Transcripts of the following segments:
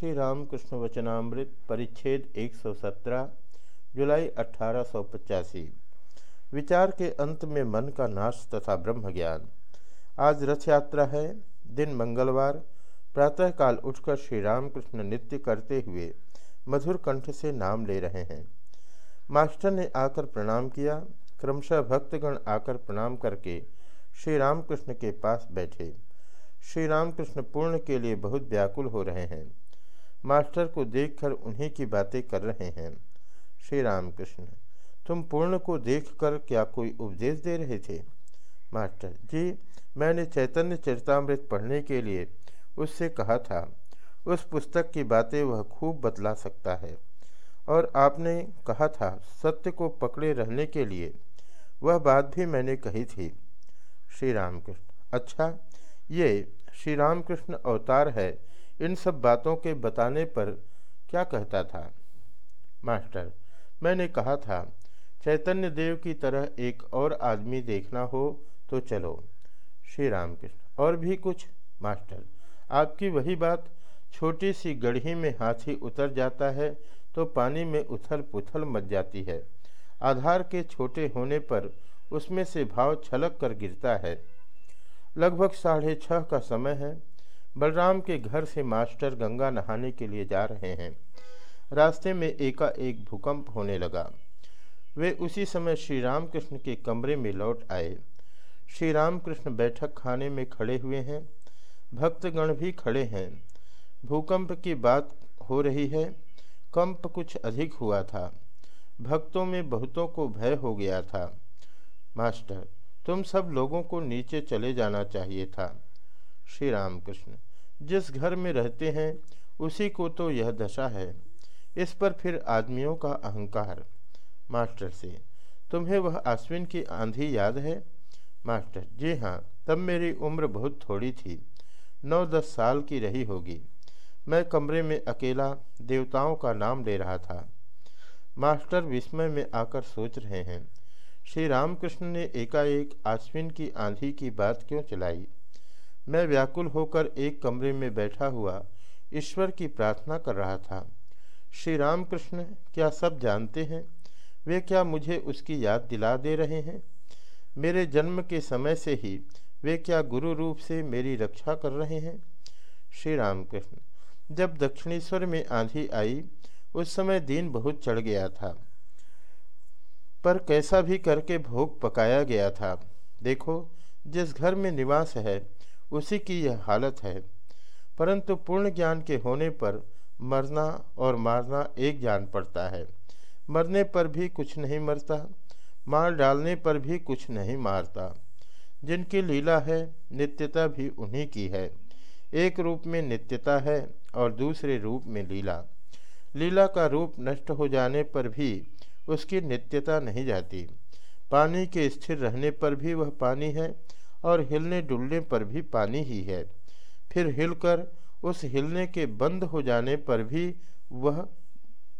श्री रामकृष्ण वचनामृत परिच्छेद 117 जुलाई अठारह सौ पचासी। विचार के अंत में मन का नाश तथा ब्रह्म ज्ञान आज रथ यात्रा है, दिन मंगलवार। प्रातःकाल उठकर श्री रामकृष्ण नृत्य करते हुए मधुर कंठ से नाम ले रहे हैं। मास्टर ने आकर प्रणाम किया, क्रमशः भक्तगण आकर प्रणाम करके श्री रामकृष्ण के पास बैठे। श्री रामकृष्ण पूर्ण के लिए बहुत व्याकुल हो रहे हैं। मास्टर को देखकर उन्हीं की बातें कर रहे हैं। श्री रामकृष्ण तुम पूर्ण को देखकर क्या कोई उपदेश दे रहे थे? मास्टर, जी, मैंने चैतन्य चरितमृत पढ़ने के लिए उससे कहा था। उस पुस्तक की बातें वह खूब बतला सकता है। और आपने कहा था, सत्य को पकड़े रहने के लिए। वह बात भी मैंने कही थी। श्री रामकृष्ण अच्छा ये श्री रामकृष्ण अवतार है। इन सब बातों के बताने पर क्या कहता था? मास्टर, मैंने कहा था, चैतन्य देव की तरह एक और आदमी देखना हो तो चलो। श्री रामकृष्ण, और भी कुछ? मास्टर, आपकी वही बात, छोटी सी गढ़ी में हाथी उतर जाता है तो पानी में उथल पुथल मच जाती है। आधार के छोटे होने पर उसमें से भाव छलक कर गिरता है। लगभग साढ़े छः का समय है। बलराम के घर से मास्टर गंगा नहाने के लिए जा रहे हैं। रास्ते में एकाएक भूकंप होने लगा। वे उसी समय श्री रामकृष्ण के कमरे में लौट आए। श्री रामकृष्ण बैठक खाने में खड़े हुए हैं। भक्तगण भी खड़े हैं। भूकंप की बात हो रही है। कंप कुछ अधिक हुआ था। भक्तों में बहुतों को भय हो गया था। मास्टर, तुम सब लोगों को नीचे चले जाना चाहिए था। श्री रामकृष्ण जिस घर में रहते हैं, उसी को तो यह दशा है। इस पर फिर आदमियों का अहंकार। मास्टर से, तुम्हें वह आश्विन की आंधी याद है? मास्टर, जी हाँ तब मेरी उम्र बहुत थोड़ी थी। नौ दस साल की रही होगी। मैं कमरे में अकेला देवताओं का नाम ले रहा था। मास्टर विस्मय में आकर सोच रहे हैं श्री रामकृष्ण ने एकाएक आश्विन की आंधी की बात क्यों चलाई मैं व्याकुल होकर एक कमरे में बैठा हुआ ईश्वर की प्रार्थना कर रहा था। श्री रामकृष्ण, क्या सब जानते हैं? वे क्या मुझे उसकी याद दिला दे रहे हैं? मेरे जन्म के समय से ही वे क्या गुरु रूप से मेरी रक्षा कर रहे हैं? श्री रामकृष्ण, जब दक्षिणेश्वर में आंधी आई, उस समय दिन बहुत चढ़ गया था। पर कैसा भी करके भोग पकाया गया था। देखो, जिस घर में निवास है उसी की यह हालत है। परंतु पूर्ण ज्ञान के होने पर मरना और मारना एक जान पड़ता है। मरने पर भी कुछ नहीं मरता, मार डालने पर भी कुछ नहीं मारता। जिनकी लीला है, नित्यता भी उन्हीं की है। एक रूप में नित्यता है और दूसरे रूप में लीला। लीला का रूप नष्ट हो जाने पर भी उसकी नित्यता नहीं जाती। पानी के स्थिर रहने पर भी वह पानी है और हिलने डुलने पर भी पानी ही है। फिर हिलकर उस हिलने के बंद हो जाने पर भी वह,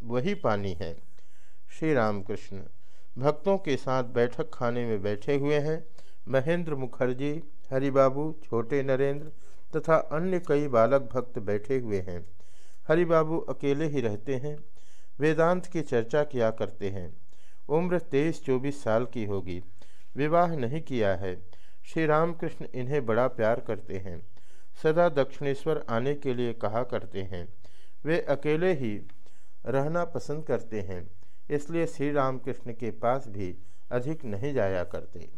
वही पानी है। श्री रामकृष्ण भक्तों के साथ बैठक खाने में बैठे हुए हैं। महेंद्र मुखर्जी, हरिबाबू, छोटे नरेंद्र तथा अन्य कई बालक भक्त बैठे हुए हैं। हरिबाबू अकेले ही रहते हैं। वेदांत की चर्चा किया करते हैं। उम्र तेईस चौबीस साल की होगी। विवाह नहीं किया है। श्री रामकृष्ण इन्हें बड़ा प्यार करते हैं। सदा दक्षिणेश्वर आने के लिए कहा करते हैं। वे अकेले ही रहना पसंद करते हैं, इसलिए श्री रामकृष्ण के पास भी अधिक नहीं जाया करते।